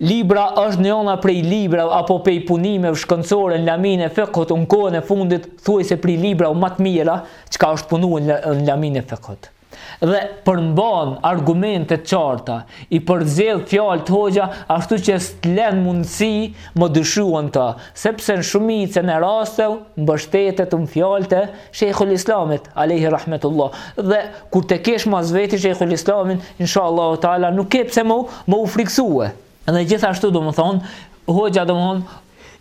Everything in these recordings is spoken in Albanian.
Libra është njona prej librav apo pej punimev shkencore në lamin e fikhut në kohen e fundit thuajse prej librav ma të mira çka është punu në lamin e fikhut dhe përmban argumente t'qarta i përzgjedh fjalt hoxha ashtu që s'të len mundësi me dyshu n'të sepse në shumicen e rastev mbështetet në fjalët e Shejhul Islamit alejhi rahmetullah. Dhe kur të kesh mas vetë Shejhul Islamin, inshallah taala nuk ke pse më me u friksue. Dhe gjithashtu domethon, hoxha domethon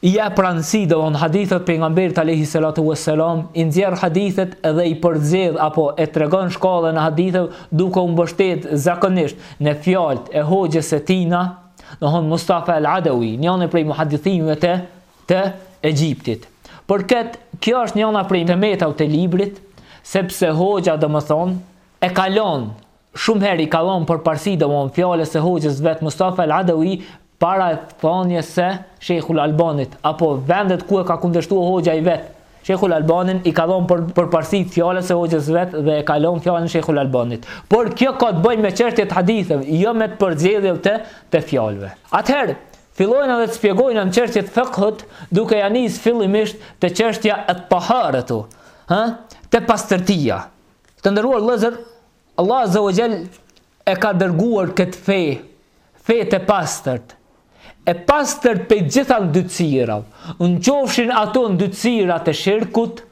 jep parësi domethon hadithet pejgamberit alejhi salatu wassalam, i nxjerr hadithet dhe i përzgjedh apo e tregon shkallën e haditheve duke u mbështet zakonisht në fjalët e hoxhës së tina, domethon Mustafa al-Adawi, njëri prej muhadithinëve të të Egjiptit. Për këtë, kjo është njëna prej të metav të librit, sepse hoxha domethonë, e kalon, shumë her i ka dhon përparësi domethon fjalës së hoxhës vetë Mustafa El Adawi, para thonjes së Shekhul Albanit, apo vendet ku e ka kundërshtu hoxha i vet, Shekhul Albanin i ka dhon për, përparësi fjalës së hoxhës vetë dhe e ka lon fjalen e Shekhul Albanit. Por kjo ka të bëjë me çështje t'haditheve, jo me përzgjedhje të, të fjalve. Atëherë, Fillojna dhe të spjegojna çështje të fikhut, duke ja nis fillimisht te çështja e taharetit, ha? Te pastërtia. Të nderuar vëllezër, Allah Azza wa Jall e ka dërguar këtë fe, fe të pastërt, e pastër pe gjitha ndytësira, në qofshin ato ndytësira të shirkut,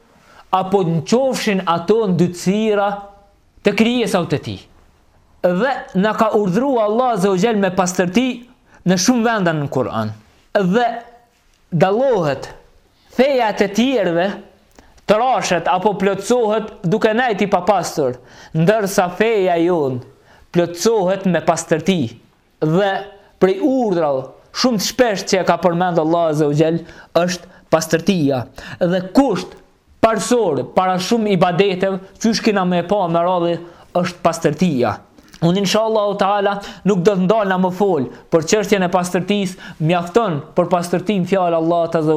apo në qofshin ato ndytësira të krijesave të tij. Dhe na ka urdhëruar Allahu Azza wa Jall me pastërti në shumë vende në Kur'an. Dhe dallohet feja e të tjerëve trashet apo plotësohet duke nejt i papastur, ndërsa feja jonë plotësohet me pastërti. Dhe prej urdhrave shumë të shpeshtë që e ka përmend Allahu Azza wa Jall është pastërtia. Dhe kusht parësor para shumë ibadeteve, qysh kena me e pa me radhë është pastërtia. Unë inshallahu ta'ala nuk do të ndalna me fol për çështjen e pastërtis, mjafton për pastërtinë fjala e Allahut Azza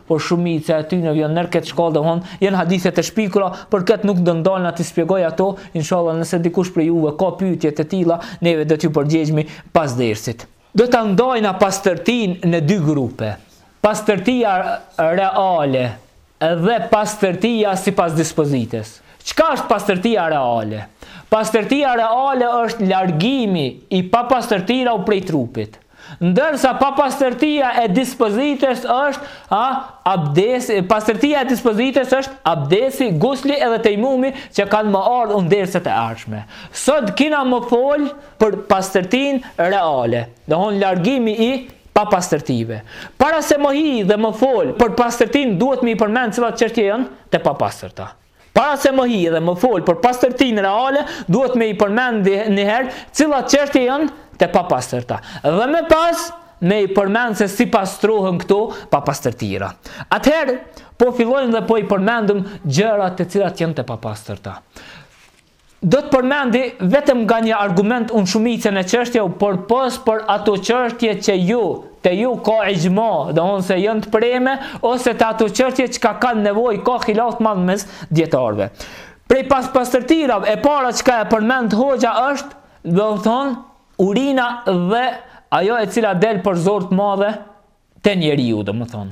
por shumica e tyre janë nën këtë shkallë domethon, janë hadithe të shpikura, për këtë nuk do ndalna t'i spjegoj ato, inshallah nëse dikush prej juve ka pyetje të tilla, neve do t'ju përgjegjmi pas dersit. Do ta ndajna pastërtinë në dy grupe, pastërtia reale dhe pastërtia sipas dispozites. Çka është pastërtia reale? Pastërtia reale është largimi i papastërtirav prej trupit. Ndërsa papastërtia e dispozitës është, a, abdesi, pastërtia e dispozitës është abdesi, gusli edhe tejmumi që kanë me ardhë në derset e ardhshme. Sot kina me folë për pastërtinë reale, domethonë largimi i papastërtive. Para se me hi dhe me folë për pastërtinë duhet me i përmend cilat çështje jonë të papastërta. Para se me hi dhe me fol për pastërtinë reale, duhet me i përmend njëherë cilat çështje janë të papastërta. Dhe më pas me i përmend se si pastrohen këto papastërtira. Atëherë, po fillojmë dhe po i përmendim gjërat të cilat janë të papastërta. Do të përmendi vetëm nga një argument në shumicën e çështjeve përpos për ato çështje që, te ku ka ixhma domthon se janë të preme, ose te ato çështje çka kanë nevojë ka hilaf të madh mes dijetarëve prej papastërtirave e para çka e përmend hoxha është domthon urina dhe ajo e cila del prej zorrës t'madhe te njeriu domthon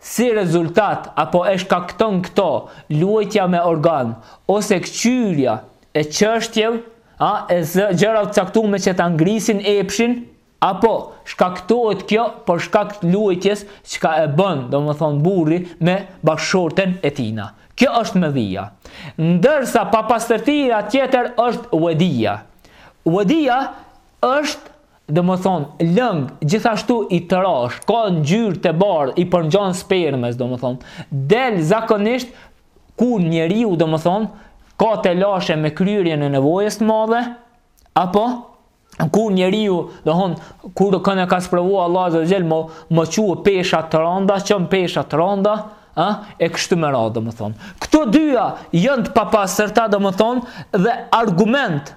Si rezultat apo e shkakton këto luajtja me organ ose këqyrja e çështjeve a e gjërave të caktume që ta ngrisin epshin apo shkaktohet kjo për shkak të luajtjes çka e bën domethënë burri me bashkëshorten e tina kjo është medhija ndërsa papastërtia tjetër është uedija uedija është Domethënë, lëng, gjithashtu i trashë, ka ngjyrë të bardhë, i përngjan spermës, domethënë. Del zakonisht kur njeriu, domethënë, ka telashe me kryerjen e nevojës të madhe, apo kur njeriu, domethënë, kur, kënd e ka sprovu Allah azza xhel me, me çu pesha të rënda, çon pesha të rënda, ë, e kështu me radhë, domethënë. Këto dyja janë të papastërta, domethënë, dhe argument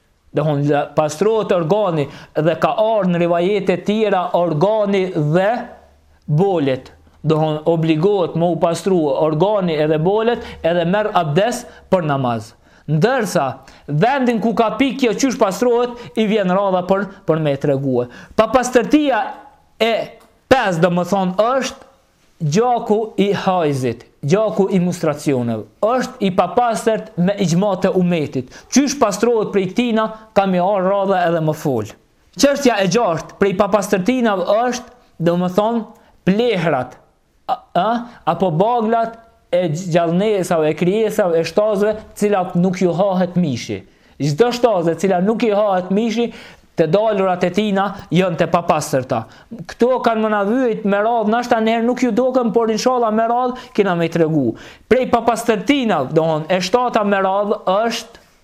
Domethon pastrohet organi dhe ka ardhë në rivajete tjera organi dhe bolet. Domethon obligohet me u pastru organi edhe bolet edhe merr abdes për namaz. Ndërsa, vendin ku ka pikë kjo qysh pastrohet, i vjen radha për, për me tregu. Papastërtia e pestë domethonë është, Gjaku i hajzit, gjaku i menstruacioneve, është i papastërt me ixhma të umetit, qysh pastrohet prej ktina ka me ardh radha edhe me fol. Çështja e gjashtë prej papastërtinave është, domethënë, plehrat, ë, apo baglat e gjallnesave, e krijesave, e shtazëve, të cilat nuk ju hahet mishi. Çdo shtazë e cila nuk i hahet mishi, të dalurat e tina janë të papastërta. Këto kanë me na vyjt me radhë, nashta niherë nuk ju doken, por inshallah me radhë, kina me i tregu. Prej papastërtinave, domethon, e shtata me radhë është,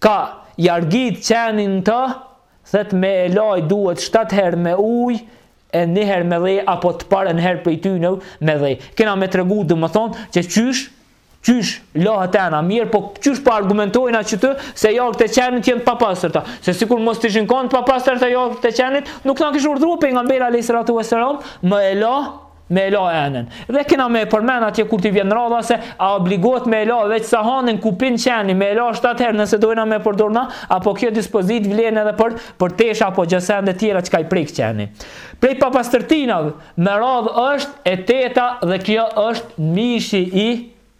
Ka jargit qeni në të, thet me e la duhet shtatë herë me ujë e një herë me dhe apo të parën herë prej tyne me dhe kena me tregu domethonë që qysh qysh lahet ena, mirëpo qysh pa po argumentojna që të se jargët e qenit janë të papastërta, se sikur mos të ishin kanë të papastërta jargët e qenit, nuk na kish urdhnu pejgamberi alayhi salatu wasalam, me e la, me e la enën. Dhe kena me e përmen atje kur t'i vjen radha se a obligohet me e la veç sahanin ku pin qeni me e la 7 herë nëse dojna me përdor na, apo kjo dispozitë vlen edhe për, për tesha apo gjësende tjera çka i prek qeni. Prej papastërtinav me radhë është e teta dhe kjo është mishi i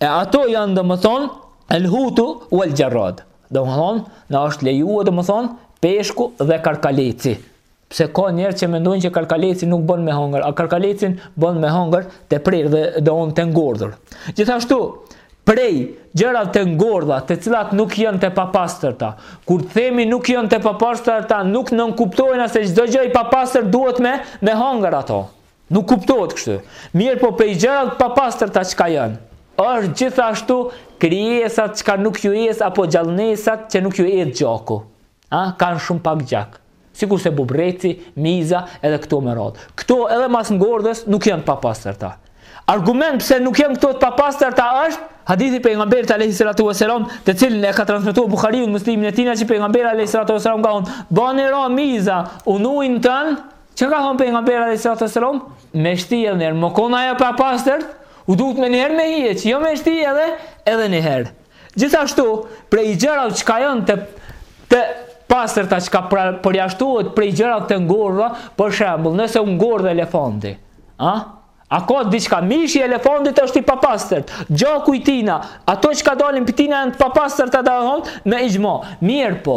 E ato janë domethonë, el hutu uel xherad. Domethonë, na është lejua domethonë, peshku dhe karkaleci. Pse ka njerëz që mendojnë që karkaleci nuk bën me hongër, a karkalecin bën me hongër të prerë dhe, domethonë të ngordhur. Gjithashtu, prej gjërave të ngordha, të cilat nuk janë të papastërta. Kur themi nuk janë të papastërta, nuk nënkuptojna se çdo gjë e papastër duhet me, me hongër ato. Nuk kuptohet kështu. Mirëpo prej gjërave të papastërta çka janë, është gjithashtu krijesat çka nuk ju ecë apo gjallnesat që nuk ju ecë gjaku. A, kanë shumë pak gjak. Sikur se bubreci, miza edhe këto me radhë. Këto edhe mas ngordhjes nuk janë të papastërta. Argument pse nuk janë këto të papastërta është hadithi i pejgamberit alayhi salatu wasalam, të cilin e ka transmetuar Buhariu në Muslimin e tina, që pejgamberi alayhi salatu wasalam ka thonë, "Bani ra miza n'ujin tan, Çka thonë pejgamberi alayhi salatu wasalam? Me shti edhe njëherë, me kon e papastër, u duhet menjëherë me hjekë, jo me shti edhe, edhe njëherë. Gjithashtu, prej gjërav çka janë të, të pastërta çka pra, përjashtohet prej gjërav të ngordha, për shembul, nëse ngordh elefanti, a? A ka diçka mishi i elefantit është i papastërt. Gjaku i tina, ato çka dalin prej tina janë të papastërta domethonë me ixhma. Mirëpo,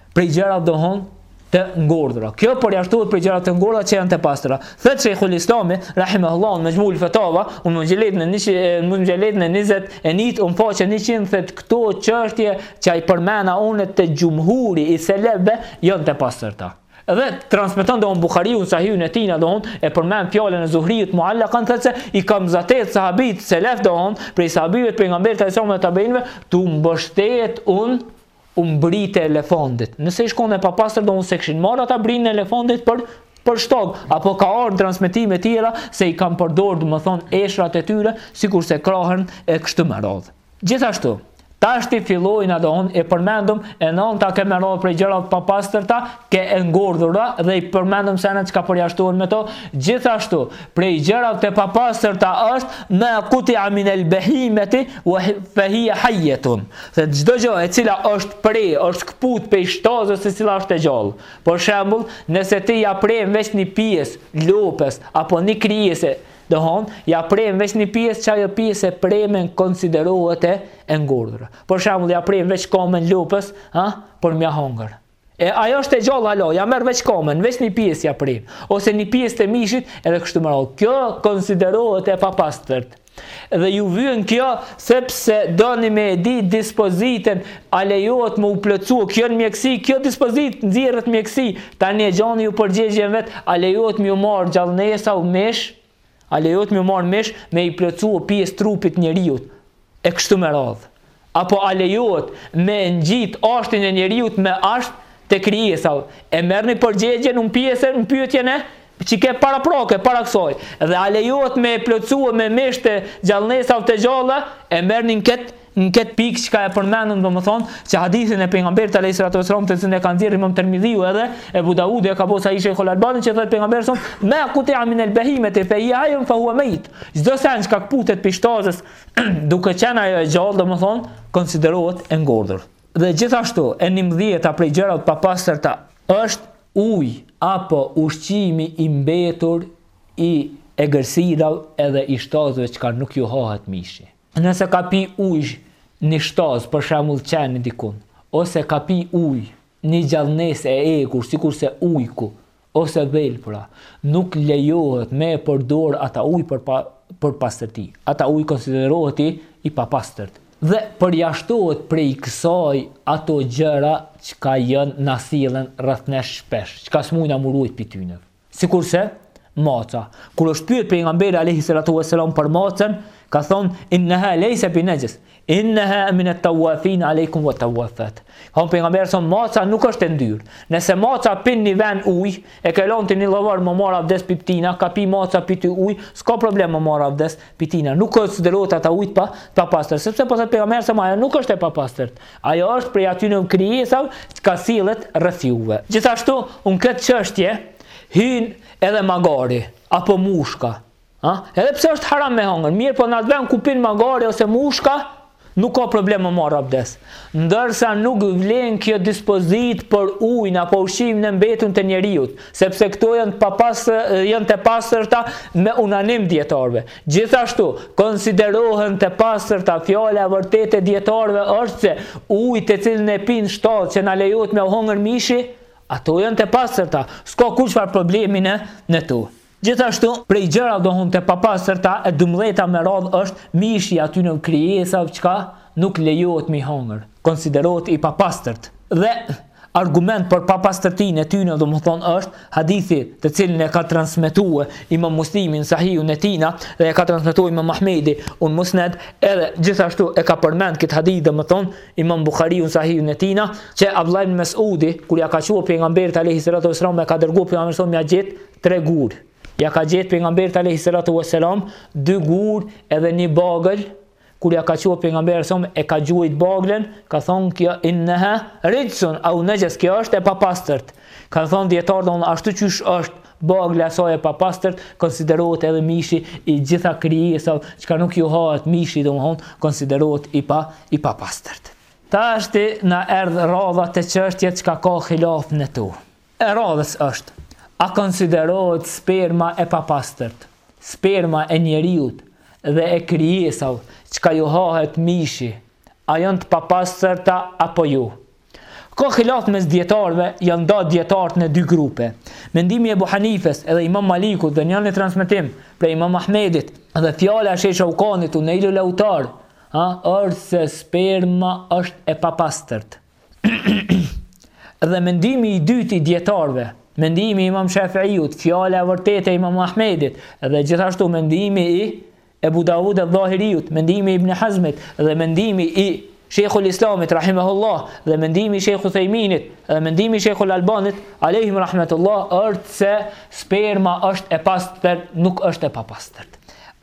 prej gjërave domethonë të ngordhura. Kjo përjashtohet prej gjëra të ngordhura që janë të pastra. Thot Sheikh Islami, rahimahullah, në Majmul Fatawa, në Mujlid në 100, në Mujlid në 21, um faqe 100 thot këto çështje që i përmenda unë te xhumhuri i selefëve janë të pastrta. Edhe transmeton domethonë Buhariu n'Sahihun e tina domethonë e përmend fjalën e Zuhriut muallakan thot se i kam zatet sahabit selef domethonë prej sahabëve pejgamberit alayhi salam e tabiinve tu mbështet un n'bri të elefantit nëse ish kon e papastër domethonë s'e kishin marr ata brinë e elefantit për për shtagë, apo ka ardhur transmetime tjera se i kanë përdorur domethonë eshrat e tyre sikurse krahën e kështu me radhë. Gjithashtu, tashti fillojna domethonë e përmendëm e nënta ke me radhë prej gjëra të papastërta, ke e ngordhura dhe i përmendëm sene çka përjashtohen me to, gjithashtu prej gjëra të papastërta është ma kutia min el behimeti wa fahiya hayyatun. Se çdo gjë e cila është pre, është këput prej shtazës e cila është e gjallë. Për shembull, nëse ti ja pren veç një pjesë lopës apo një krijese, domethonë, ja pren veç një pjesë që ajo pjesë e preme konsiderohet e e ngordhur. Për shembull, ja pren veç kamën lopës, ha, për me ja hongër. E ajo është e gjallë hala, ja merr veç kamën, veç një pjesë ja pren, ose një pjesë të mishit, edhe kështu me radhë. Kjo konsiderohet e papastërt. Dhe ju vyen kjo sepse doni me e di dispozitën, a lejohet me u plotësu, kjo në mjekësi, kjo dispozitë nxjerret n'mjekësi, tani e gjoni ju përgjegjen vetë, a lejohet me ju marrë gjallnesave mish, A lejohet me marr mish me i plotësu pjesë t'trupit t'njeriut e kështu me radh. Apo a lejohet me ngjit ashtin e njeriut me asht të krijesave. E merrni përgjegjen në pjesën, në pyetjen qi ke paraprake para kësaj. Dhe a lejohet me plotësu me mish të gjallnesave të gjalla e merrni në këtë Në këtë pikë çka e përmendëm domethënë se hadithin e pejgamberit alayhi salatu wasallam të cilin e ka nxjerr Imam Tirmidhiu edhe e Abu Daudi e ka bërë sahih Shejhul Albani që thotë pejgamberi son ma quti'a min al-bahimati fa hiya hayyun fa huwa mayit. Çdo sen çka kputet pi shtazës duke qenë ajo e gjallë domethënë konsiderohet e ngordhur. Dhe gjithashtu e 19 prej gjërave t'papastërta është uji apo ushqimi i mbetur i egërsirave edhe i shtazëve çka nuk ju hahet mishi. Nëse ka pi ujë një shtazë, për shembull qeni diku, ose ka pi ujë një gjallnesë e egur sikurse ujku ose dhelpra, nuk lejohet me e përdorë ata ujë për për pastërti. Ata ujë konsiderohet i i papastërt. Dhe përjashtohet prej kësaj ato gjëra çka janë, na sillen rreth nesh shpesh, çka s'mujna mu rujt pi tynev. Sikurse maca. Kur është pyet pejgamberi alejhi salatu wa salam për macën, ka thon innaha laysa bi najis, innaha min at-tawafin alejkum wa tawafat. Ka thon pejgamberi se maca nuk është e ndyrë. Nëse maca pin n'një ven ujë, e ka lënë ti një lavor me marr abdes pi tina, ka pi maca pi ti ujë, s'ka problem me marr abdes pi tina. Nuk konsiderohet ata ujë pa papastër, sepse po thot pejgamberi se ajo nuk është e papastërt. Ajo është prej atyne krijesave çka sillet rreth juve. Gjithashtu në këtë çështje hyn edhe magari apo mushka, a? Edhe pse është haram me hëngër, mirëpo në atë vend ku pin magari ose mushka, nuk ka problem me marr abdes. Ndërsa nuk vlen kjo dispozitë për ujin apo ushqimin e mbetur të njeriut, sepse këto janë të papastër, janë të pastërta me unanim t'dijetarëve. Gjithashtu, konsiderohen të pastërta, fjala e vërtetë e dijetarëve është se uji të cilin e pinë shtazët që na lejohet me hongër mishi, ato janë të pastërta, s'ka kurrfarë problemi në to. Gjithashtu, prej gjërave domethënë të papastërta e dymbëdhjeta me radhë është mishi i atyne krijesave çka nuk lejohet me hongër, konsiderohet i papastërt. Dhe Argument për papastërtinë e tyne domethënë është hadithi të cilin e ka transmetuar Imam Muslimi në Sahihun e tij dhe e ka transmetuar Imam Ahmedi në Musned edhe gjithashtu e ka përmend këtë hadith domethënë Imam Buhariu në Sahihun e tij që Abdullah ibn Mesudi kur ja ka çu pejgamberit alayhi salatu wasalam e ka dërguar pejgamberi a.s. me ja gjet tre gur ja ka gjet pejgamberit alayhi salatu wasalam dy gur edhe një bagël Kur ja ka çu pejgamberit a.s. e ka gjuajt baglën, ka thonë kjo inneha riksun au nexhes kjo është e papastërt. Kanë thonë dijetarët domethonë ashtu qysh është bagla e saj e papastërt, konsiderohet edhe mishi i gjitha krijesave, çka nuk ju hahet mishi domthon konsiderohet i pa i papastërt. Tashti na erdh radha te çështjet çka ka hilaf në to. E radhës është, a konsiderohet sperma e papastërt, sperma e njeriut dhe e krijesave çka ju hahet mishi, a janë të papastërta apo jo? Ka hilaf mes dijetarëve, janë nda dijetarët në dy grupe. Mendimi e Ebu Hanifes edhe Imam Malikut dhe një transmetim prej Imam Ahmedit dhe fjala e Shejh Shaukanit në Neilul Autar, ha, është se sperma është e papastërt. Dhe mendimi i dytë i dijetarëve, mendimi i Imam Shafiut, fjala e vërtetë e Imam Ahmedit dhe gjithashtu mendimi i Ebu Dawud e Dhahiriut, mendimi i Ibn Hazmit dhe mendimi i Shekhu l-Islamit, rahimahullah, dhe mendimi i Shekh Uthejminit, dhe mendimi i Shekhu l-Albanit, alehim rahmetullah, është se sperma është e pastër, nuk është e papastër.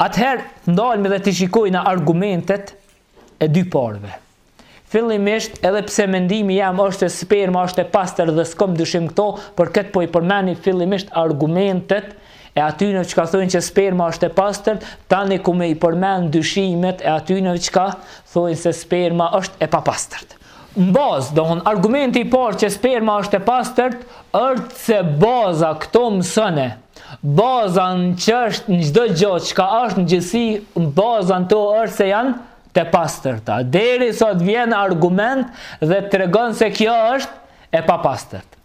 Atëherë, ndalemi dhe t'i shikojmë argumentet, e dy palëve. Fillimisht, edhe pse mendimi jem është se sperma është e pastër dhe s'kom dyshim n'këto, për këtë po i përmeni fillimisht argumentet e atyneve çka thojnë që sperma është e pastër, tani kom me i përmend dyshimet e atyneve çka thojnë se sperma është e papastërt. Në bazë, domthon argumenti i parë që sperma është e pastërt është se baza, këto mësone, baza në çështje në çdo gjë çka është në gjithësi baza në to është se janë të pastërta. Derisa të vjen argument dhe tregon se kjo është e papastërt.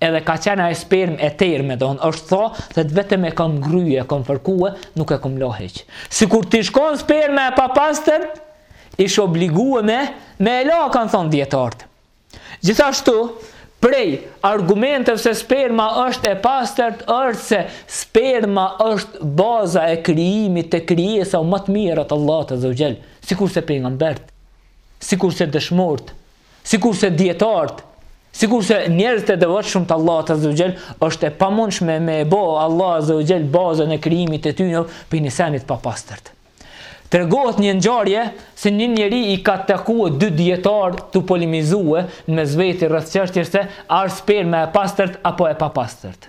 edhe ka qenë ajo spermë e terme, domethonë është tha, thet vetëm e kom gryje, e kom fërkue, nuk e kom la heq. Sikur t'ish kon sperma e papastër, ish obligue me, me e la, kanë thonë dijetarët. Gjithashtu, prej argumenteve se sperma është e pastërt, është se sperma është baza e krijimit të krijesave ma të mira t'Allahut azza wa xhel, sikurse pejgamberët, sikurse dëshmorët, sikurse dijetarët, sikurse njerëzit e devotshëm të Allahut Azza wa Jall, është e pamundshme me e bë Allah Azza wa Jall bazën e krijimit të tyre prej një senit papastërt. Tregohet një ngjarje se një njeri i ka takuar dy dijetarë tu polemizua mes veti rreth çështjes se a është sperma e pastërt apo e papastërt.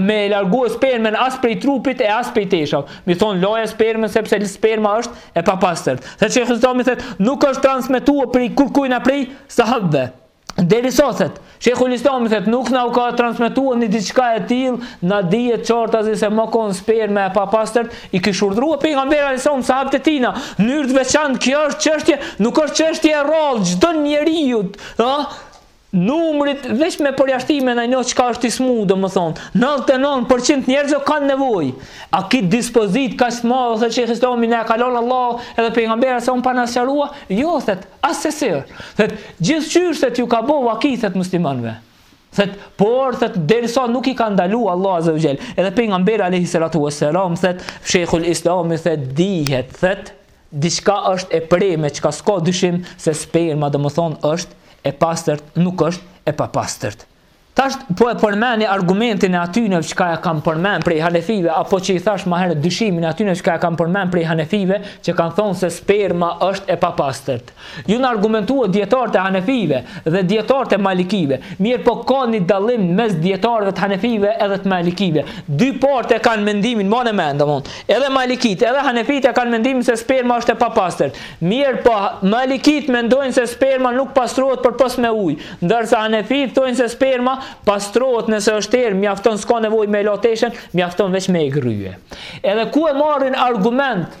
me e largue spermen as prej trupit e as prej teshav. Me i thonë laje spermen sepse sperma është e papastërt. Shejhul Islami thet nuk është transmitua prej kurkujna prej sahabëve. Derisa thet, Shejhul Islami thet nuk na u ka transmitua një diçka e tillë, na dihet qartë ajo se me kon sperma e papastërt, i kish urdhërua pejgamberi alejhi selam sahabët e tina, mënyrë të veçantë kjo është qështje, nuk është qështje e rallë, çdo njeri ju, Numrit veç me përjashtime naj njo çka është i smu domethënë nëntëdhjetë e nëntë për qind njerëzve kanë nevojë a kësi dispozite kaq të madhe thet shejhul islami na e ka lënë Allahu edhe pejgamberi alayhi selam pa na sqarua jo thet assesi thet gjithë çështje thet ju ka bo vaki thet muslimanëve thet por thet derisa nuk i ka ndalu Allahu azza xhel edhe pejgamberi alayhi salatu wassalam thet shejhul islami thet dihet thet Diçka është e pre me çka s'ka dyshim se sperma domethënë është e pastërt nuk është e papastërt. Tash po e përmeni argumentin e atyneve çka e kam përmen prej hanefive apo që i thash ma herët dyshimin e atyneve çka e kam përmen prej hanefive që kan thonë se sperma është e papastërt. Jon argumentua dijetarët e Hanefijve dhe dijetarët e Malikijve, mirëpo ka një dallim mes dijetarëve të Hanefijve edhe të Malikijve. Dy palët e kanë mendimin mendojnë, domthon, edhe Malikijtë edhe Hanefijtë e kanë mendimin se sperma është e papastërt. Mirëpo Malikijtë mendojnë se sperma nuk pastrohet përpos me ujë, ndërsa Hanefijtë thonë se sperma pastrohet nëse është e terme, mjafton s'ka nevojë me e la teshen, mjafton veç me e grrye. Edhe ku e marrin argument?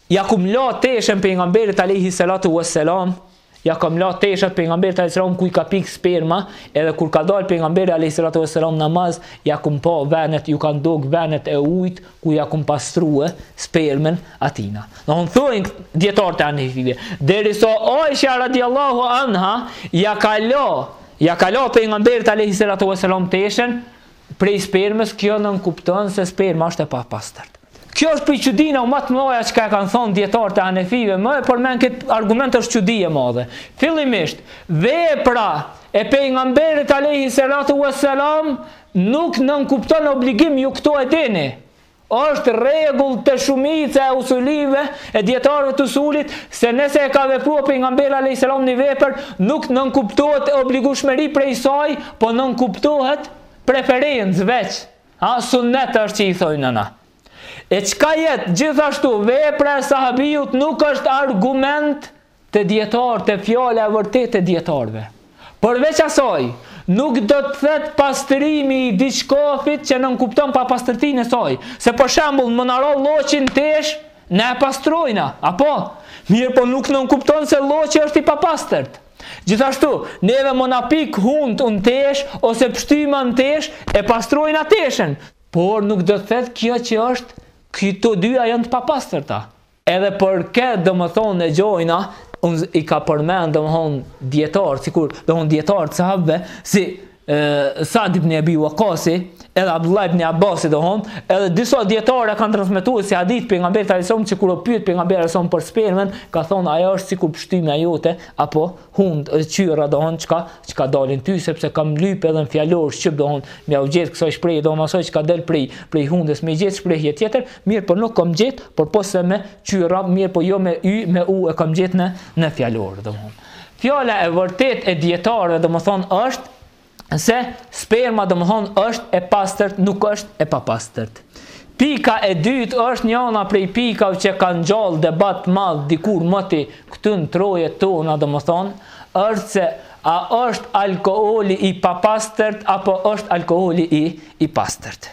Ja kum la teshen pejgamberit alejhi salatu was salam, ja kam la teshat pejgamberit alejhi salam ku i ka pik sperma, edhe kur ka dal pejgamberi alejhi salatu was salam namaz, ja kum pa venet, ju kanë dok venet e ujit ku ja kum pastrue spermen atina. Tani thojnë dijetarët e hanefive, derisa Aisha radiallahu anha ja ka la, ja ka la pejgamberit alejhi salatu was salam teshen, Prej spermës kjo nënkupton se sperma është e papastërt. Kjo është prej çudinave më të mëdha që e kanë thënë dietarët e Hanefive, me e përmend këtë argument është çudi e madhe. Fillimisht, vepra e pejgamberit alejhi selatu vesselam nuk nënkupton obligim ju këto e dini. Është rregull te shumica e usulive e dijetarëve të usulit se nëse e ka vepruar Pejgamberi alejhi selam një vepër nuk nënkuptohet obligushmëri prej saj po nënkuptohet preferencë veç sunnet është që i thojnë na e çka tjetër gjithashtu vepra e sahabiut nuk është argument Te dietar te fjala e vërtetë e dietarëve. Përveç asaj, nuk do të thotë pastrimi i diçkafit që nënkupton papastërtinë e saj. Se për shembull, me na ra lloçi n'teshë, na e pastrojna, apo? Mirëpo nuk nënkupton se lloçi është i papastërt. Gjithashtu, neve me na pikë hundët në teshë, ose pështyma në teshë, e pastrojna teshen. Por nuk do të thotë kjo që është, këto dyja janë të papastërta. Edhe për këtë domethënë e gjojna, unë i ka përmend domethënë dijetarë, sikur domethënë dijetarë të sahabëve, si Sad ibn Ebi Vakasi, edhe Abdullah ibn Abasi domethënë, edhe disa dijetarë e kanë transmitu si hadith prej Pejgamberit alejhi selam, që kur u pyt Pejgamberi alejhi selam për spermën, ka thonë ajo është sikur pështyma jote, apo hundë, qyrra domethënë, çka, çka dalin ty, sepse kam lyp edhe në fjalor shqip domethënë, me ia gjet kësoj shprehje, domethënë asoj çka del prej, prej hundës, me gjet shprehje tjetër, Mirëpo nuk kom gjet, por po si me qyrra, mirëpo jo me y, me u e kom gjet në në fjalor, domthon. Fjala e vërtet e dietarëve domthon është se sperma domthon është e pastërt, nuk është e papastërt. Pika e dytë është njana prej pikave që kanë ngjallë debat t'madh dikur moti këtu në trojet tona domthon, është se a është alkoholi i papastërt apo është alkoholi i, i pastërt.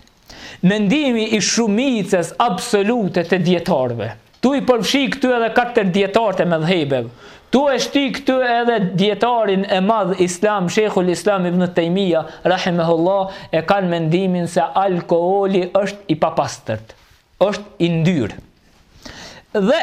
Mendimi i shumicës absolute të dijetarëve. Tu i përfshij këtu edhe katër dijetarët e medhhebeve. Tu e shti këtu edhe dijetarin e madh islam Shejhul Islam Ibn Tejmija rahimehullah e kanë mendimin se alkooli është i papastërt, është i ndyrë. Dhe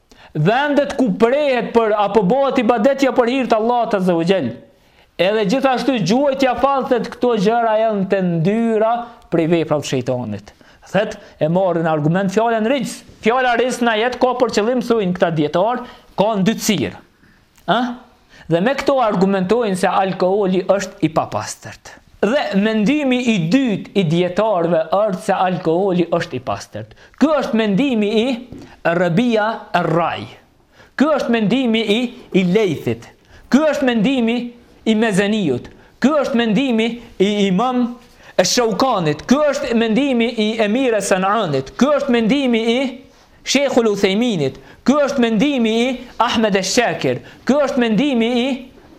vendet ku prehet për apo bëhet ibadetja jo për hir të Allahut azze ve xhel. Edhe gjithashtu gjuajtja e fallit thotë këto gjëra janë të ndyra prej veprave t'shejtanit. Thotë e marrin argument fjalën rixhs. Fjala rixhs në ajet ka për qëllim thojnë këta dietar, ka ndytësirën. Ëh? Dhe me këto argumentojnë se alkooli është i papastërt. Dhe mendimi i dytë i dijetarëve është se alkooli është i pastërt. Ky është mendimi i Rebia er-Raj. Ky është mendimi i i Lejthit. Ky është mendimi i Mezeniut. Ky është mendimi i Imam esh-Shaukanit. Ky është mendimi i Emir es-Sananit. Ky është mendimi i Shejhul Uthejminit, ky është mendimi i Ahmed esh-Shakir, ky është mendimi i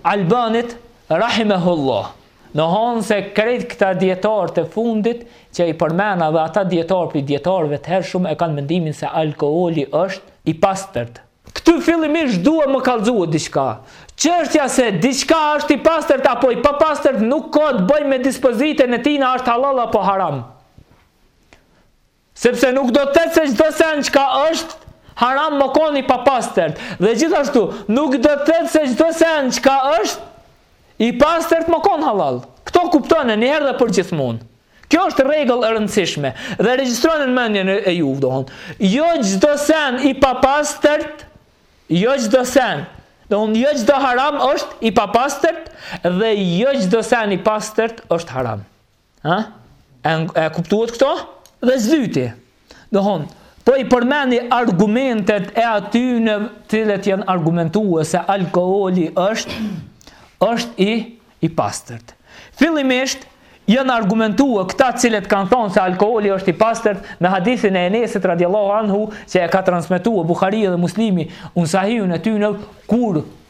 Albanit rahimehullah. Domethonë se krejt këta dijetarë të fundit që i përmena dhe ata dijetarë prej dijetarëve të hershëm e kanë mendimin se alkooli është i pastërt. Këtu fillimisht due me kallzu diçka. Çështja se diçka është i pastërt apo i papastërt nuk ka të bëjë me dispozitën e tina është hallall apo haram. Sepse nuk do të thetë se çdo send çka është haram me kon i papastërt, dhe gjithashtu nuk do të thetë se çdo send çka është i pastërt me kon hallall. Këto kuptone një herë dhe përgjithmonë. Kjo është rregull e rëndësishme dhe regjistroni në mendjen e juve domethonë. Jo çdo send i papastërt, jo çdo send domethonë jo çdo haram është i papastërt dhe jo çdo send i pastërt është haram. Ha? E, e kuptuat këto? Dhe së dyti. Domethonë, po i përmendi argumentet e atynëv të cilët janë argumentuar se alkooli është është i i pastërt. Fillimisht janë argumentuar këta të cilët kanë thonë se alkooli është i pastërt me hadithin e Enesit radiallahu anhu që e ka transmetuar Buhariu dhe Muslimi në sahihun e tyre kur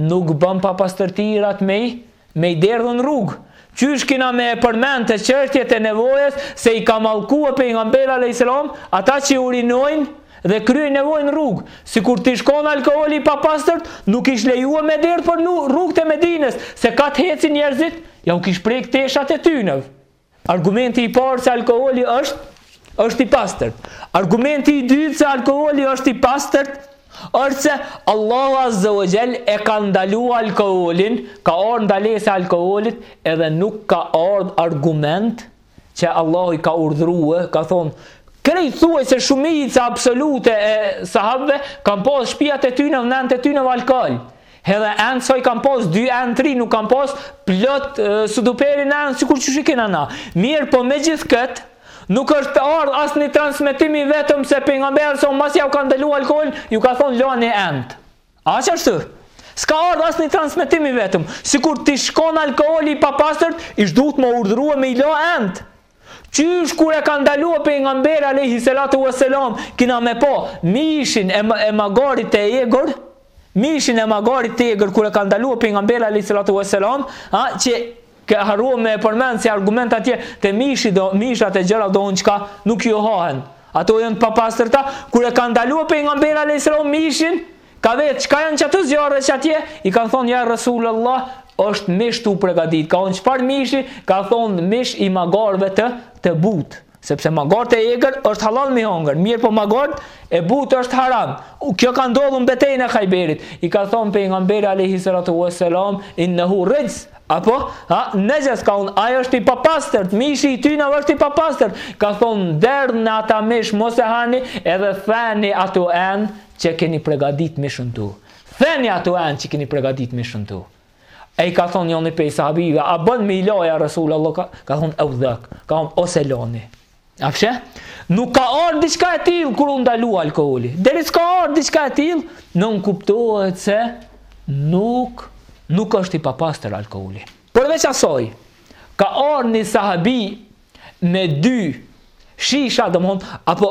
Nuk bën papastërtirat me i me i derdhë në rrugë. Qysh kina me e përmend te çështjet e nevojës se i ka mallkue pejgamberi alejhi selam ata që urinojnë dhe kryejnë nevojë në rrugë. Sikur t'ish kon alkooli i papastërt nuk ish lejue me derdhë për rrugët e Medinës se kah t'hecin njerëzit jau kish prek teshat e tynëv. Argumenti i parë se alkooli është është i pastërt. Argumenti i dytë se alkooli është i pastërt është se Allahu Azze ue Xhel e ka ndalu alkoolin, ka ardh ndalesa e alkoolit edhe nuk ka ardh argument që Allahu i ka urdhërue, ka thonë Krejt thuaj se shumica absolute e sahabëve kanë pas n'shpijat e tyne, n'enët e tynëv alkool. Edhe enë sa i kanë pas, dy enë tri nuk kanë pas plot sudoperin enë, sikur qysh i kina na. Mirë, po megjithë këtë, nuk është ardhë asnjë transmetim i vetëm se pejgamberi alejhi selam masi jau ka ndalu alkoholin, ju ka thonë loni enët. A ashtu? S'ka ardhë asnjë transmetim i vetëm, sikur t'ish kon alkoholi i papastërt, ish duht me urdhërue me i lo enët. Qysh kur e ka ndalu pejgamberi alejhi selatu ve selam, kina me pa, mishin e, e magarit të egër, mishin e magarit të egër, kur e ka ndalu pejgamberi alejhi selatu ve selam, a, që ke harru me e përmend si argument atje, te mishi do, mishat e gjëra do me thonë çka nuk ju hahen, ato janë të papastërta, kur e ka ndalu pejgamberi alejhi selatu mishin, Ka vet, çka janë qato zjarre që atje, i kanë thonë ja Resulallah, është mish tu u pregadit, ka thonë çfarë mishi, ka thonë mish i magarëve të, të butë, sepse magarët e egër është hallall me i hangër, mirëpo magarët e butë është haram, kjo ka ndodhë në betejën e Hajberit, i ka thonë pejgamberi alejhi selatu ve selam, innehu rixhs, apo, ha, nexhis ka thonë, ai është i papastërt, mishi i tyna është i papastërt, ka thonë derdhne atë mish mos e hani, edhe theni ato enë, Që keni pregadit mishin n'to. Theni ato enë që keni pregadit mishin n'to. E i ka thonë njoni pej sahabëve, a bën me i la ja Resulallah, ka, ka thonë eu dhak, ka thonë ose lani. A e sheh? Nuk ka ardh diçka e tillë kur u ndalu alkoholi. Deri s'ka ardh diçka e tillë, nënkuptohet se nuk, nuk është i papastër alkoholi. Përveç asoj, ka ardh një sahabi me dy shisha, do me thonë, apo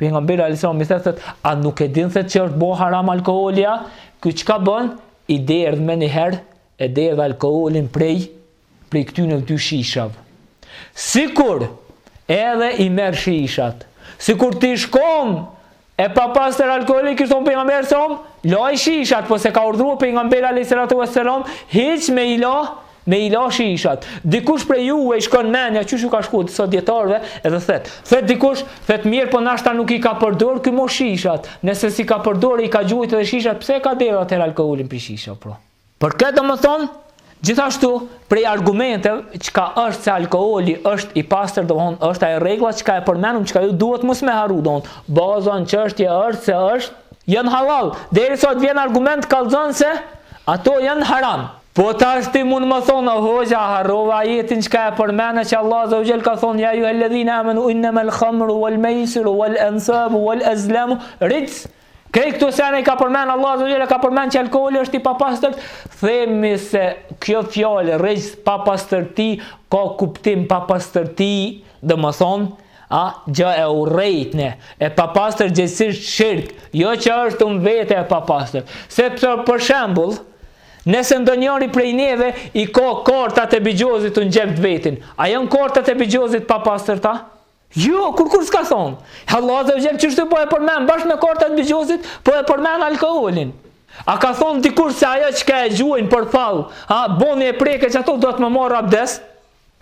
Pejgamberi alayhis salam i thotë, a nuk e din se që është bo haram alkooli? Ky çka bën? I derdh menjëherë, e derdh alkoolin prej prej këtyre dy shishave. Sikur edhe i merr shishat. Sikur t'ish kon i papastër alkooli, kish thon pejgamberi sa, laj shishat, po s'e ka urdhëru pejgamberi alayhis salam, hiç me i la Me i la shishat. Dikush prej juve i shkon menja, qysh ju ka shku disa dijetarëve, edhe thot. Thot dikush, thot mirë, po nashta nuk i ka përdor ky mo shishat. Nëse s'i ka përdor i ka gjujt edhe shishat, pse e ka derdh atëherë alkoholin pi shishave, pra. Për këtë do me thonë, gjithashtu, prej argumenteve, çka është se alkoholi është i pastër, do me thonë, është ajo rregulla çka e përmenum, çka ju duhet mos me harru, do me thonë, baza në çështje është se është, janë hallall, derisa të vjen argument kallzon se, ato janë haram. Po tash ti mund me thonë o hoxha a harrove ajetin çka e përmende që Allah azza wa jall ka thonë ja ajjuha alladhina amanu inma al khamru wal maisir wal ansab wal azlam rixhs Krejt këto sene i ka përmend Allah azza wa jall ka përmend që alkooli është i papastër themi se kjo fjalë rixhs papastërti ka kuptim papastërti do me thonë a gjë e urrejtme e papastër gjithsesi shirk jo që është në vete e papastër sepse për shembull Nëse ndonjëri prej neve i ka kartat e bixhozit në xhep të vetin. A janë kartat e bixhozit të papastërta? Jo, kurkush s'ka thonë. Allah azze ve xhel qështu po e përmen bashkë me kartat e bixhozit, po e përmen alkoholin. A ka thonë dikush se ajo çka e gjuajnë për fall, a bone e preke qato duhet me marrë abdes?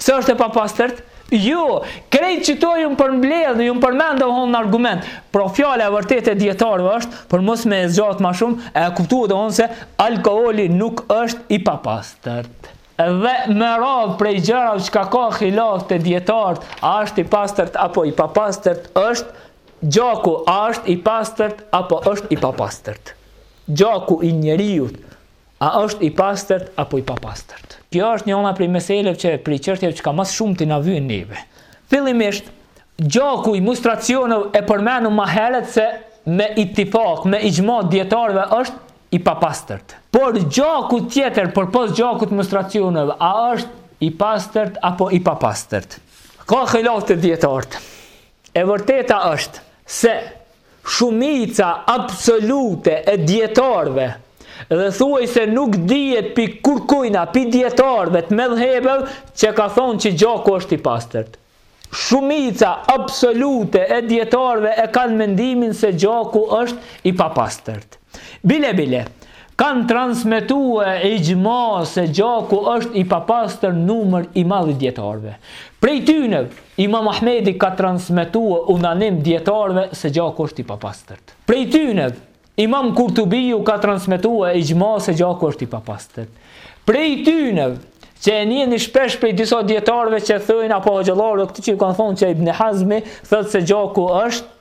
Se është e papastërt? Jo, krejt qëto ju m'i përmbledh, ju m'i përmend edhe unë në argument, po fjala e vërtetë e dijetarëve është, për mos me e zgjatë ma shumë, e kuptu edhe unë se alkoholi nuk është i papastërt. Edhe me radhë prej gjërave çka ka khilaf te dijetarët, a është i pastërt apo i papastërt, është gjaku, a është i pastërt apo është i papastërt. Gjaku i njeriut, A është i pastërt apo i papastërt? Kjo është njona prej meselëve që prej çështjeve çka më shumti na vyjnë neve. Fillimisht, gjaku i mustracioneve e përmendëm ma herët se me ittifak, me ixhma dijetarëve është i papastërt. Por gjaku tjetër përpos gjakut mustracioneve a është i pastërt apo i papastërt? Ka khilaf te dijetarët. E vërteta është se shumica absolute e dijetarëve dhe thuajse nuk dihet pi kurkujna pi dijetarëve të medhebeve që ka thonë që gjaku është i pastërt. Shumica absolute e dijetarëve e kanë mendimin se gjaku është i papastërt. Bile bile, Kanë transmetue ixhma se gjaku është i papastër numër i madh i dijetarëve. Prej tyne, Imam Ahmedi ka transmetue unanim dijetarëve se gjaku është i papastërt. Prej tyne, Imam Kurtubiu ka transmetue ixhma se gjaku është i papastërt. Prej tyne, që e nini shpesh prej disa dijetarëve që thojnë apo hoxëllarëve këtë që ju kanë thonë që Ibn Hazmi thotë se gjaku është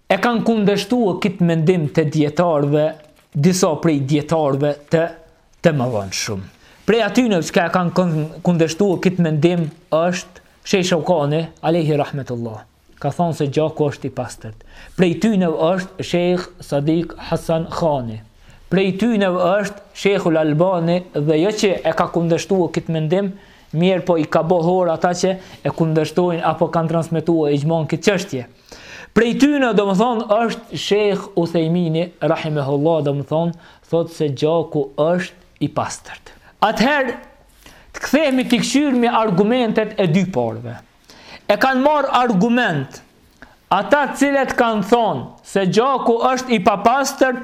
E kanë kundërshtuar këtë mendim të dijetarëve disa prej dijetarëve të të mëvonshëm. Prej atyre që e kanë kundërshtuar këtë mendim është Shejh Shaukani, alejhi rahmetullah. Ka thënë se gjaku është i pastërt. Prej tyre është Shejh Sadik Hasan Khani. Prej tyre është Shejhul Albani dhe jo që e ka kundërshtuar këtë mendim, mirëpo i ka mohuar ata që e kundërshtojnë apo kanë transmetuar ixhma në këtë çështje. Prej tyne, domethonë, është Shejh Uthejmini, Rahimehullah, domethonë, thotë se gjaku është i pastërt. Atëherë, të kthehmi t'i këqyrmi argumentet e dy palëve. E kanë marrë argument, ata cilët kanë thonë se gjaku është i papastërt,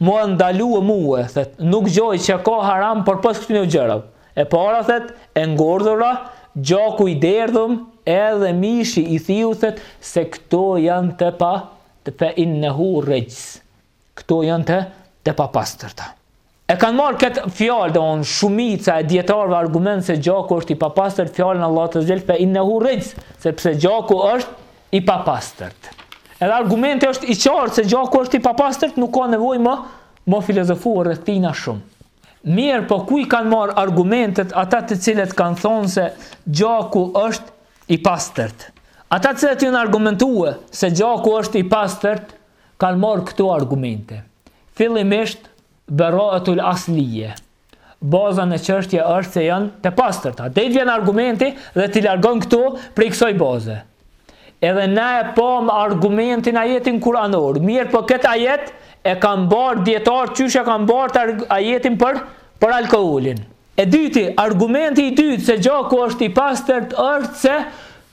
M'u ndalue mue thet nuk gjoj qe ka haram përpos ktyne gjërave e para thet e ngordhura gjaku i derdhum edhe mishi i thiut thet se kto jan te pa fe innehu rixhs kto jan te te papastërta e kan mar ket fjal domthon shumica e dietarve argument se gjaku ësht i papastërt fjalën e Allahut azze ve xhel fe innehu rixhs sepse gjaku ësht i papastërt. Edhe argumenti është i qartë se gjaku është i papastërt, nuk ka nevojë me me filozofu rreth tina shumë. Mirëpo ku i kanë marr argumentet ata të cilët kanë thonë se gjaku është i pastërt? Ata të cilët janë argumentue se gjaku është i pastërt, kanë marr këto argumente. Fillimisht Beraetul Aslije, Baza në çështje është se janë të pastërta. Dej t'vjen argumenti dhe t'i largon këtu prej kësaj baze. Edhe na e pamë argumentin ajetin kuranor. Mirëpo këtë ajet e kanë bartë dijetarët qysh e kanë bartë atë ajetin për, për alkoholin. E dyti, argumenti i dytë se gjaku është i pastërt është se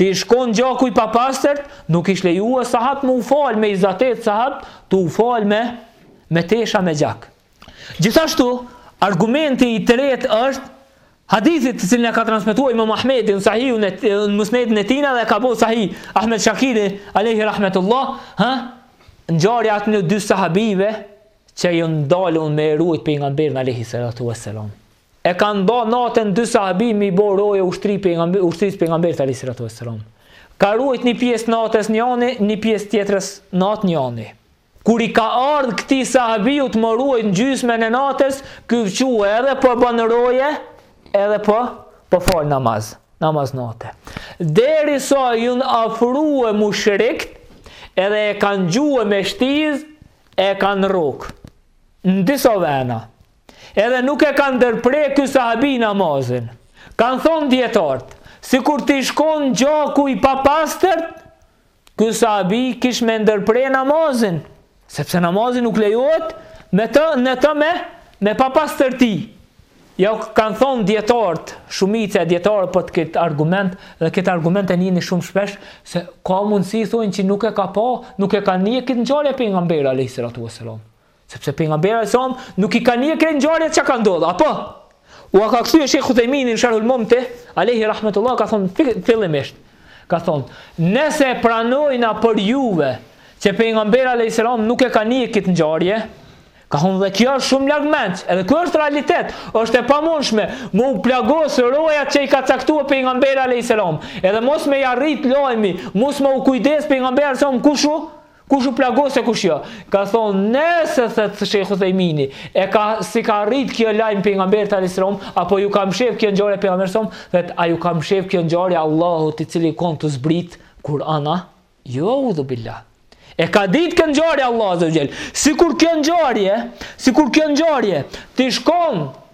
T'ish kon gjaku i papastërt, nuk ish leju sahabët me u fal me 28 sahabët, tu u fal me me tesha me gjak. Gjithashtu, argumenti i tretë është hadithi të cilin e ka transmetuar Imam Ahmedi në Sahihun, në Musnedin e tina dhe ka bo Sahih Ahmed Shakiri alayhi rahmetullah, ha? Ngjarja e atyne dy sahabive që janë dalë me rujt pejgamberin alayhi salatu wassalam. E kanë ba natën dy sahabi me i bo roje ushtri pejgamber, ushtrisë pejgamberit alayhi salatu wassalam. Ka ruajt një pjesë natës njani, një pjesë tjetrës natë njani. Kur i ka ardhë këtij sahabiut me ruajt në gjysmën e natës, ky u çue edhe po ban roje, edhe po, po fal namaz, namaz natë. Derisa janë afrue mushrikët, edhe e kanë gjue me shtizë, e kanë rrokë. Në disa vena, Edhe nuk e ka ndërpre ky sahabi namazin. Kanë thonë dijetarët, sikur t'ish konë gjaku i papastërt, ky sahabi kish me ndërpre namazin, sepse namazi nuk lejohet me të në të me, me papastërti. Jo, kanë thonë dijetarët, shumica e dijetarëve për këtë argument, dhe këtë argument e nini shumë shpesh, se ka mundësi thonë që nuk e ka pa, nuk e ka ni këtë ngjarje pejgamberi a.s. Sepse pejgamberi alayhis salam nuk i ka ni krejt ngjarjet çka ka ndodh, apo? Ua ka kthy Sheikh Uthaymini në Sharhul Mumte, alayhi rahmetullah ka thon fillimisht. Ka thon, nëse pranojna prej juve që pejgamberi alayhis salam nuk e ka ni këtë ngjarje, ka thon dhe kjo është shumë larg mendsh, edhe ky është realitet, është e pamundshme, me u plagos rojat që i ka caktuar pejgamberi alayhis salam, edhe mos me ja arrit lajmi, mos me u kujdes pejgamberi alayhis salam kush u Kush u plagos e kush jo? Ka thonë, nëse thotë Sheh Uthejmini, e ka, s'i ka arritë kjo lajm pejgamberit alejhi selam, apo ju ka mshef kjo ngjarje pejgamberit alejhi selam, thotë, a ju ka mshef kjo ngjarje Allahut i cili konë tu zbritë Kuran? A jo, eudhu billah. E ka ditë kjo ngjarje Allahu azze ve xhel. Sikur kjo ngjarje, sikur kjo ngjarje, t'ish konë,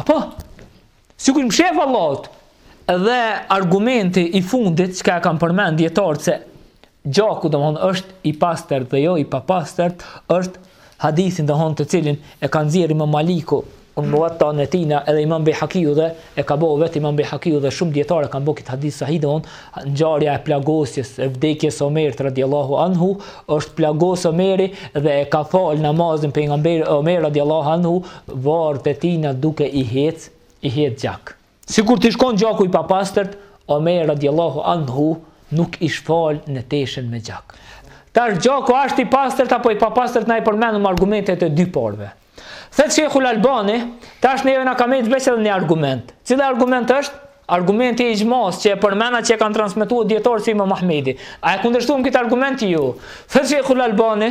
Apo? Si kur më shef Allahut, dhe argumenti i fundit, që ka e kanë përmend dijetarët se gjaku domethonë është i pastër dhe jo i papastër, është hadithi domethonë të cilin e ka nxjerr imam Maliku, un Muvatan e tina edhe imam Bejhakiu dhe e ka bo vetë imam Bejhakiu dhe shumë dijetarë e kanë bo këtë hadith sahih domethonë, ngjarja e plagosjes, e vdekjes Omerit radiallahu anhu, është plagos Omeri dhe e ka falë namazin për imam bëj Omerit radiallahu anhu, Varrët e tina duke i ec, i ec gjak. Sikur t'ish kon gjaku i papastërt, Omer radijallahu anhu nuk ish fal në teshen me gjak. Tash gjaku a asht i pastërt apo i papastërt na i përmendëm argumentet e dy palve. Thet Shejhul Albani, tash neve na ka met veq edhe një argument. Cili argument është? Argumenti i ixhmas që e përmena që e kan transmetue dijetar si Imam Ahmedi. A e kundërshtuam kit argument? Jo. Thet Shejhul Albani,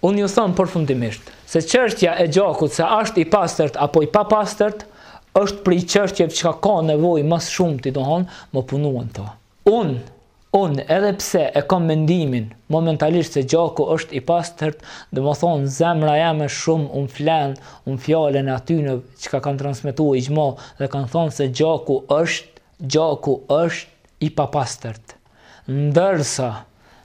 Unë ju them përfundimisht, se çështja e gjakut se a është i pastërt apo i papastërt, është prej çështjeve çka ka nevojë ma së shumti domthon me u punuan këto. Unë, unë edhe pse e kam mendimin momentalisht se gjaku është i pastërt, domthon zemra jeme shumë um flen, un fjalën e atyne çka kanë transmetu ixhma dhe kanë thon se gjaku është, gjaku është i papastërt. Ndërsa,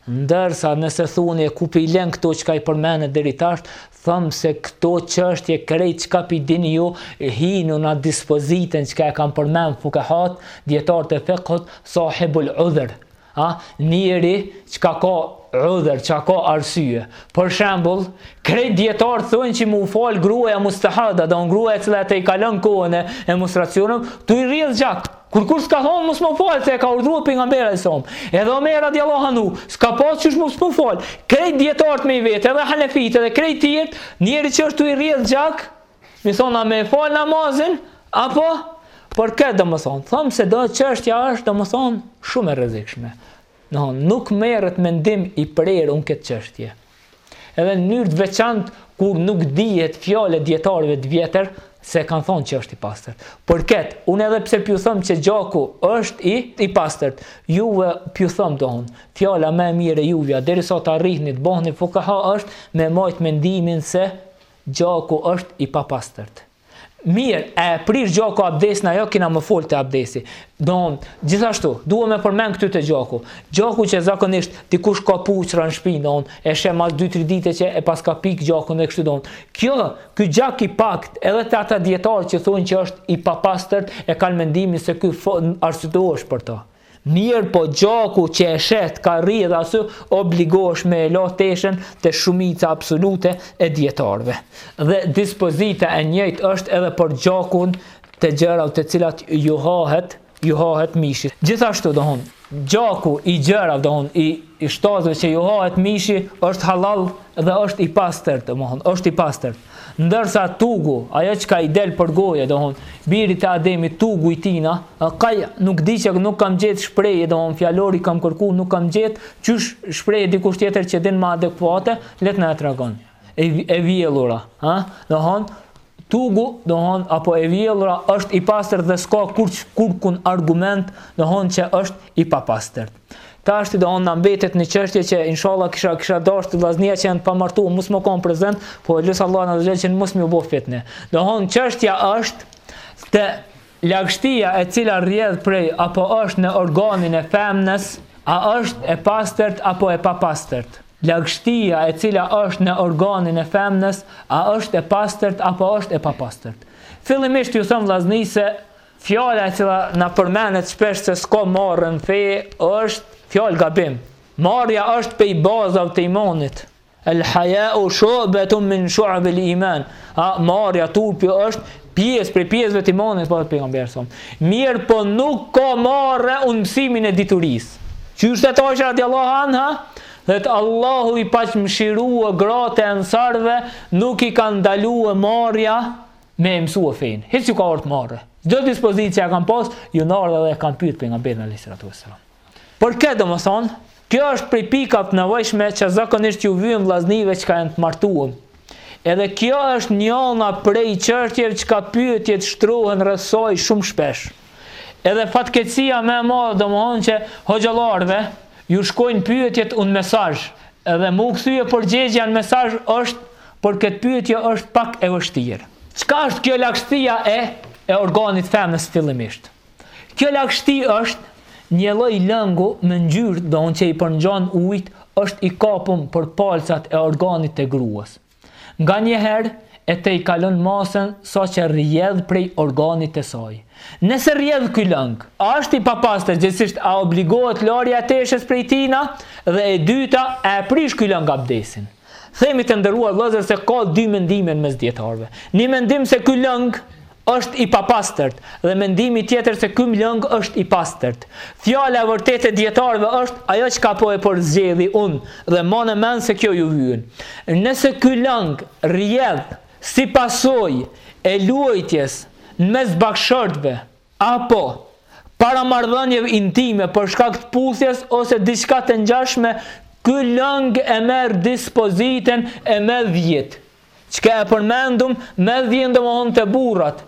ndërsa nëse thuni e ku pi len këto çka i përmendët deri tash, thëm se këto çështje krejt çka pi dini ju, hin në atë dispozitën çka e kanë përmend fukahat, dijetarët e fikhut, sahibul udhr. A, njeri çka ka udhër, çka ka arsye. Për shembull, krejt dijetarët thonë që me u fal gruaja mustahada, don gruaja e cila te i kalon kohën e, e mustracionit, tu i rrjedh gjak. Kurkush s'ka thonë mos me u fal se e ka urdhëruar pejgamberi alayhis salam. Edhe Omer radiallahu anhu s'ka pas qysh mos me u fal. Krejt dijetart me i vetë, edhe Hanefit, edhe krejt tjertë, njeri që është tu i rrjedh gjak, me thonë a me fal namazin apo për këtë domethënë. Tham se don çështja është domethënë shumë e rrezikshme. Domethënë nuk merret mendim i prerë un këtë çështje. Edhe në mënyrë të veçantë kur nuk dihet fjalë e dijetarëve të vjetër se kanë thonë që është i pastërt. Për këtë, unë edhe pse piu them që gjaku është i i pastërt, juve piu them don, fjala më e mirë e juvja derisa të arrihni të bëhni fukaha është me e majt mendimin se gjaku është i papastërt. Mirë, e prish gjaku abdesin a jo, kina me folë te abdesi. Don, gjithashtu, duhe me përmen këty te gjaku. Gjaku që zakonisht dikush ka puçrra në shpinë, don, e sheh mas 2-3 dite që e pas ka pikë gjaku në kështu, don. Kjo, ky gjak i pakt, edhe te ata dijetarë që thonë që është i papastërt, e kanë mendimin se kjo arsyetu është për ta. Mirëpo gjaku që e sheh ka rridhë aty obligohesh me e la teshen te shumica absolute e dijetarëve. Dhe dispozita e njëjtë është edhe për gjakun e gjërave të cilat ju hahet ju hahet mishi. Gjithashtu domethënë gjaku i gjërave domethënë i i shtazëve që ju hahet mishi është hallall dhe është i pastërt domethënë është i pastërt. Ndërsa tugu, ajo çka i del prej goje, domthon, birit të Ademit tugu i tina, kaj nuk di që nuk kam gjetë shprehje, domthon fjalori kam kërku, nuk kam gjetë, qysh shprehje dikush tjetër që din më adekuate, le të na e tregon. E, e vjellura, ha? Domthon, tugu, domthon, apo e vjellura është i pastër dhe s'ka kur kurkun argument, domthon që është i papastërt. Tashti do na mbetet një çështje që inshallah kisha kisha dashur që vllaznia që janë të pamartuar mos me kanë prezent, po lus Allahun që mos me u bo fitne. Domthon çështja është te lagështia e cila rrjedh prej apo është në organin e femnës, a është e pastërt apo e papastërt? Lagështia e cila është në organin e femnës, a është e pastërt apo është e papastërt? Fillimisht ju thom vllazni se Fjala e cila na përmendet shpesh se s'ka marre në fe është fjalë gabim. Marrja është prej bazave të imanit. El haya'u shu'batun min shu'abil iman. A marrja turpi është pjesë prej pjesëve të imanit tha pejgamberi sa. Mirëpo nuk ka marre në mësimin e diturisë. Qysh thotë Aisha radiallahu anha thotë Allahu i pastë mëshirua gratë e ensarve nuk i ka ndalue marrja me e mësua fenë, hiç s'ju ka ardhë marre, çdo dispozitë që e kanë pas, ju kanë ardhë dhe e kanë pytë pejgamberin alejhi salatu ue selam. Për këtë domethonë, kjo është prej pikave të nevojshme që zakonisht ju vyen vllaznive që janë të martuem. Edhe kjo është njëna prej çështjeve që ka pyetjet shtrohen rreth saj shumë shpesh. Edhe fatkeqësia më e madhe domthon që hoxhallarëve ju shkojnë pyetjet në mesazh, edhe me u kthye përgjegjja në mesazh është për këtë pyetje është pak e vështirë. Çka është kjo lagështia e e organit femnës fillimisht? Kjo lagështi është një lloj lëngu me ngjyrë, domthon që i përngjan ujit, është i kapur për palcat e organit të gruas. Nganjëherë e tejkalon masën saqë rrjedh prej organit të saj. Nëse rrjedh ky lëng, a është i papastër gjithashtu a obligohet larja e teshës prej tina dhe e dyta a e prish ky lëng abdesin. Themi të nderuar vëllezër se ka dy mendime në mes dietarëve. Një mendim se ky lëng Është i papastërt, dhe mendimi tjetër se ky lëng është i pastërt. Fjala e vërtetë e dijetarëve është ajo çka po e përzgjedh unë dhe ma në mend se kjo ju vyen. Nëse ky lëng rrjedh si pasojë e luajtjes në mes bashkëshortëve apo para marrëdhënieve intime për shkak të puthjes ose diçka të ngjashme ky lëng e merr dispozitën e medhjit. Çka e përmendum medhjen domthon te burrat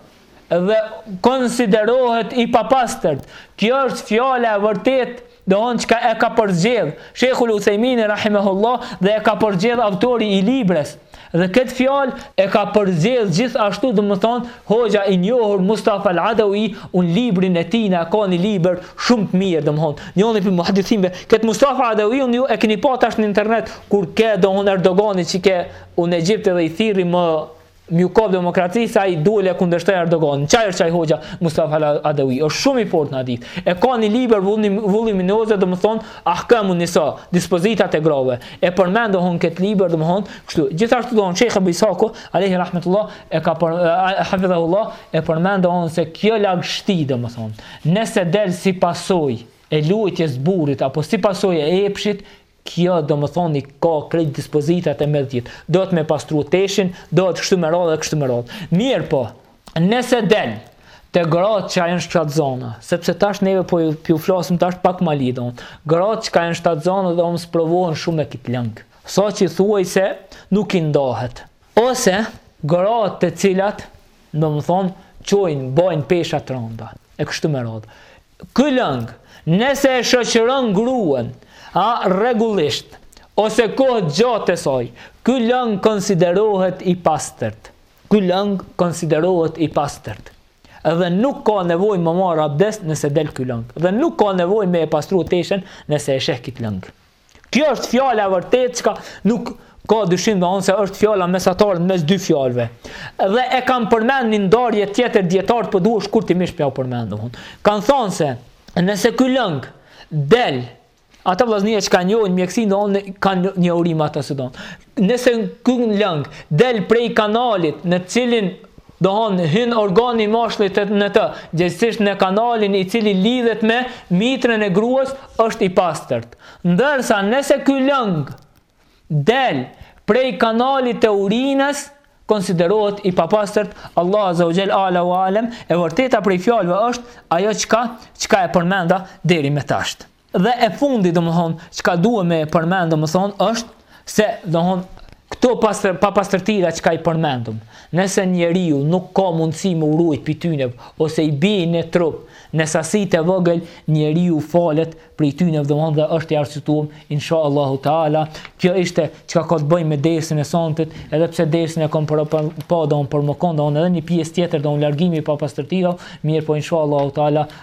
dhe konsiderohet i papastërt. Kjo është fjala e vërtetë, domthon çka e ka përzgjedh Sheikhul Uthejmini rahimehullah dhe e ka përzgjedh autori i libres. Dhe këtë fjalë e ka përzgjedh gjithashtu domthon hoxha i njohur Mustafa al-Adawi në librin e tij na ka një libër shumë të mirë domthon. Njëri prej muhadithimve, këtë Mustafa al-Adawi ju e keni pa tash në internet kur ke domthon Erdogani që ke O në Egjipt edhe i thirri më mju kap demokracisë ai dul e kundërshtoi Erdogan. Qaj është qaj hoxha Mustafa Al Adawi. Është shumë i fortë në hadith. E ka një libër vullim vulliminoze domethën ahkamu nisa, dispozitat e grave. E përmend në kët libër domethën, kështu. Gjithashtu don Sheikh Abu Is'haku, alayhi rahmetullah, e ka për hafidhahullah, e përmend on se kjo lagështi domethën. Nëse del si pasojë e lujtjes burrit apo si pasojë e epshit, Kjo domethoni ka krejt dispozitat e medhjit. Dohet me pastru teshin, dohet kështu me radhë e kështu me radhë. Mirëpo, nëse del te gratë që janë shtatzëna, sepse tash neve po ju flasim tash pak ma lirë, gratë që janë shtatzëna domethon sprovohen shumë me kit lëng. Saqë thuajse nuk i ndahet. Ose gratë të cilat, domethon, çojnë, bajnë pesha të rënda. E kështu me radhë. Ky lang, nëse e shoqëron gruën, a, rregullisht, ose kohë të gjatë të saj, ky lang konsiderohet i pastërt. Ky lang konsiderohet i pastërt. Dhe nuk ka nevojë me marr abdest nëse del ky lang. Dhe nuk ka nevojë me e pastru teshen nëse e sheh kit lang. Kjo është fjala e vërtetë çka nuk ka dyshim don se është fjala mesatare mes dy fjalëve. Dhe e kam përmend një ndarje tjetër dijetarët po du shkurtimisht me e përmend domun. Kan thënë se nëse ky lëng del Ata vllazni që kanë njohin mjekësinë don kanë njohuri ata se don. Nëse ky lëng del prej kanalit në të cilin domethon hyn organi i mashkullit në të, gjegjësisht në kanalin i cili lidhet me mitrën e gruas, është i pastërt. Ndërsa nëse ky lëng del prej kanalit të urinës, konsiderohet i papastërt, Allahu azza wa jalla a'la wa a'lam, e vërteta prej fjalëve është ajo çka çka e përmenda deri më tash. Dhe e fundit domethënë çka duhet me përmend domethënë është se domethënë këto pastër papastërtira çka i përmendëm. Nëse njeriu nuk ka mundësi me u rujt pi tyne ose i bie në trup në sasi të vogël njeriu falet prej tyne domethënë dhe është i arsituar insha Allahu teala. Kjo ishte çka ka të bëjë me dersin e sontit, edhe pse dersin e kam për pa don për me kon don edhe një pjesë tjetër don largimi papastërtira, mirëpo insha Allahu teala